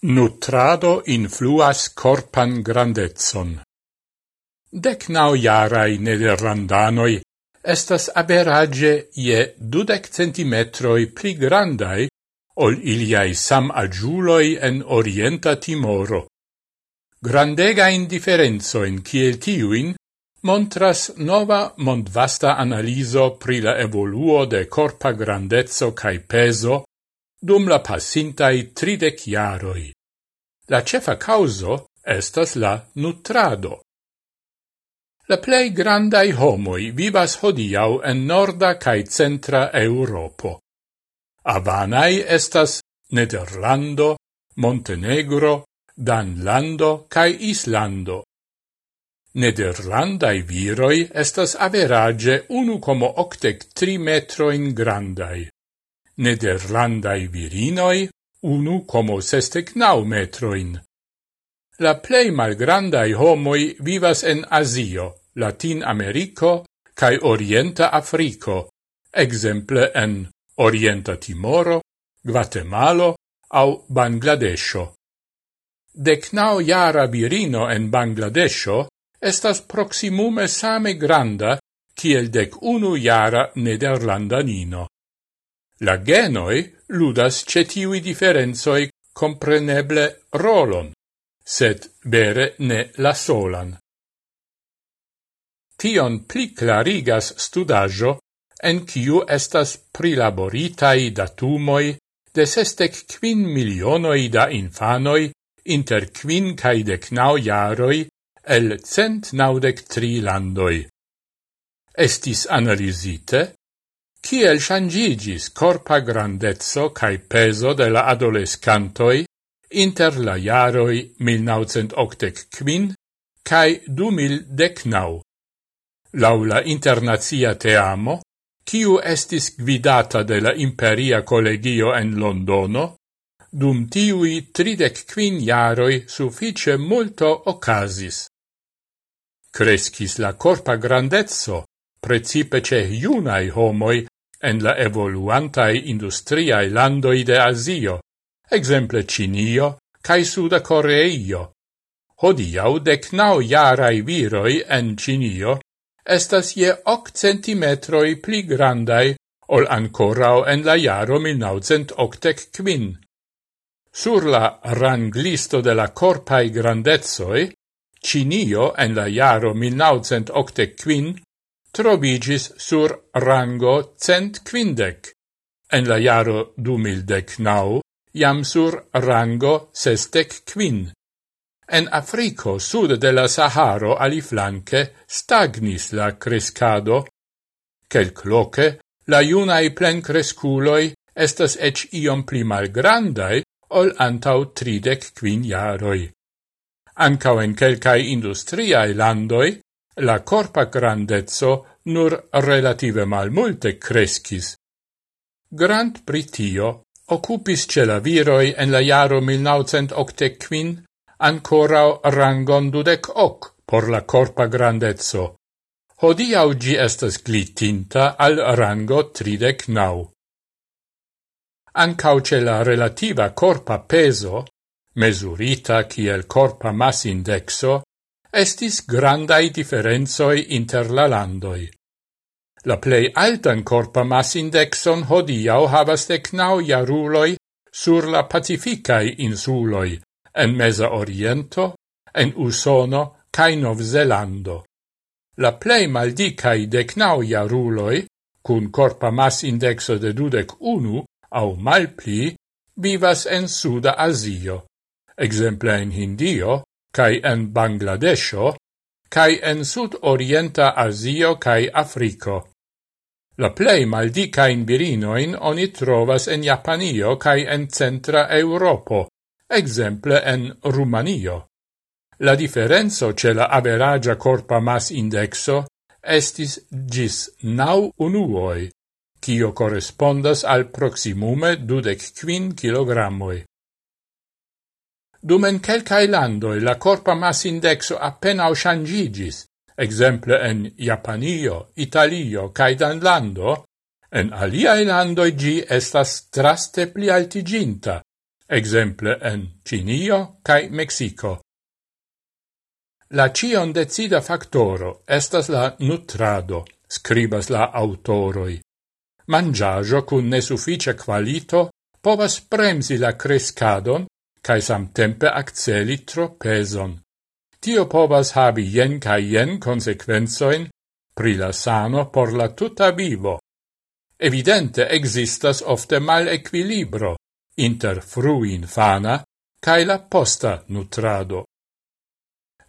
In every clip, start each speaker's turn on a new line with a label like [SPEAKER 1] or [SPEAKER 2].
[SPEAKER 1] Nutrado influas corpan grandezon. Dec nau jarai nederlandanoi estas aberage je dudec centimetroi pli grandai ol iliai sam agiuloi en orienta Timoro. Grandega indiferenzoin kiel tiuin montras nova mondvasta analiso pri la evoluo de corpa grandezzo cae peso dum la passintai tridec iaroi. La cefa causo estas la nutrado. La plei grandai homoi vivas hodiau en norda cae centra Europo. Avanai estas Nederlando, Montenegro, Danlando cae Islando. Nederlandai viroi estas average 1,83 metroin grandai nederlandai virinoi unu como sestec nau metroin. La plei malgrandai homoi vivas en Asio, Latin Americo cae Orienta Africo, exemple en Orienta Timoro, Guatemala au Bangladesho. Decnao jara virino en Bangladesho estas proximume same granda kiel dec unu jara nederlandanino. La genoi ludas cetiui differenzoi compreneble rolon, sed bere ne la solan. Tion pli clarigas studajo en kiu estas prilaboritai datumoi de sestec quin milionoi da infanoi inter quin cae decnau jaroi el cent naudec tri landoi. Estis analisite Ciel changigis corpa grandezzo cae peso de la adolescantoi inter la iaroi 1985 cae 2019. Laula internazia teamo, ciu estis gvidata de la Imperia Collegio en Londono, dum tiui tridec quin jaroi suffice multo ocasis. Crescis la corpa grandezzo, precipe ce iunae homoi en la evoluantai industriae landoi de Asio, exemple Cinio cae Suda Coreio. Hodiau decnau jarai viroi en Cinio estas je hoc centimetroi pli grandai ol ancorau en la jaro 1985. Sur la ranglisto de la corpai grandezoi, Cinio en la jaro 1985 trobigis sur rango cent quindec, en la jaro du mildec nau, jam sur rango sestec quin. En Africo, sud de la Saharo, aliflanque, stagnis la crescado, Quelcloque, la iunae plen cresculoi estas ec iom pli malgrandai ol antau tridec quin jaroi. Ancao en quelcae industriae landoi la corpa grandezzo nur relative mal multe crescis. Grant Pritio occupis ce la viroi en la jaro 1985 ancora rangon dudec hoc por la corpa grandezzo. Hodiau gi estas glitinta al rango tridec nau. Ancau ce la relativa corpa peso, mesurita kiel corpa mass indexo, estis grandai differenzoi inter la landoi. La plei altan corpa massindexon hodiau havas decnau jaruloi sur la Pacificai insuloi, en Mesa Oriento, en Usono, cae Nov Zelando. La plei maldicai decnau jaruloi, cun corpa massindexo de dudec unu, au malpli, vivas en Suda Asio, exemple en Hindio, cae en Bangladesho, cae en sud-orienta Asio cae Africo. La plei maldicain virinoin oni trovas en Japanio cae en centra Europo, exemple en Rumanio. La differenzo ce la averagia corpa mas indexo estis gis nau unuoi, cio correspondas al proximume dudec quin kilogrammoi. Dum en quelcae landoi la corpa mass indexo appenao changigis, exemple en Japanio, Italio, cae Danlando, en aliae landoi gi estas traste pli altiginta, exemple en Cinio cae Mexico. La cion decida factoro estas la nutrado, scribas la autoroi. Mangiajo cun nesuffice qualito povas premsi la crescadon cae samtempe acceli tropezon. Tio povas habi jen cae jen consequenzoin pri la sano por la tuta vivo. Evidente existas ofte mal equilibro inter fruinfana cae la posta nutrado.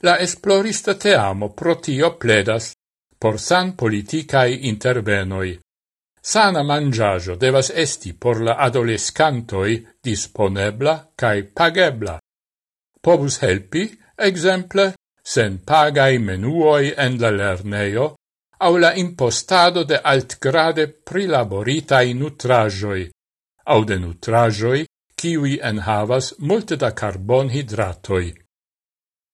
[SPEAKER 1] La esplorista teamo pro tio pledas por san politicae intervenoi. Sana mangiaggio devas esti por la adolescantoi disponebla cae pagebla. Pobus helpi, exemple, sen pagai menuoi en la lerneo, au la impostado de altgrade prilaboritai nutrajoi, au de nutrajoi, kiwi enhavas multe da carbonhidratoi.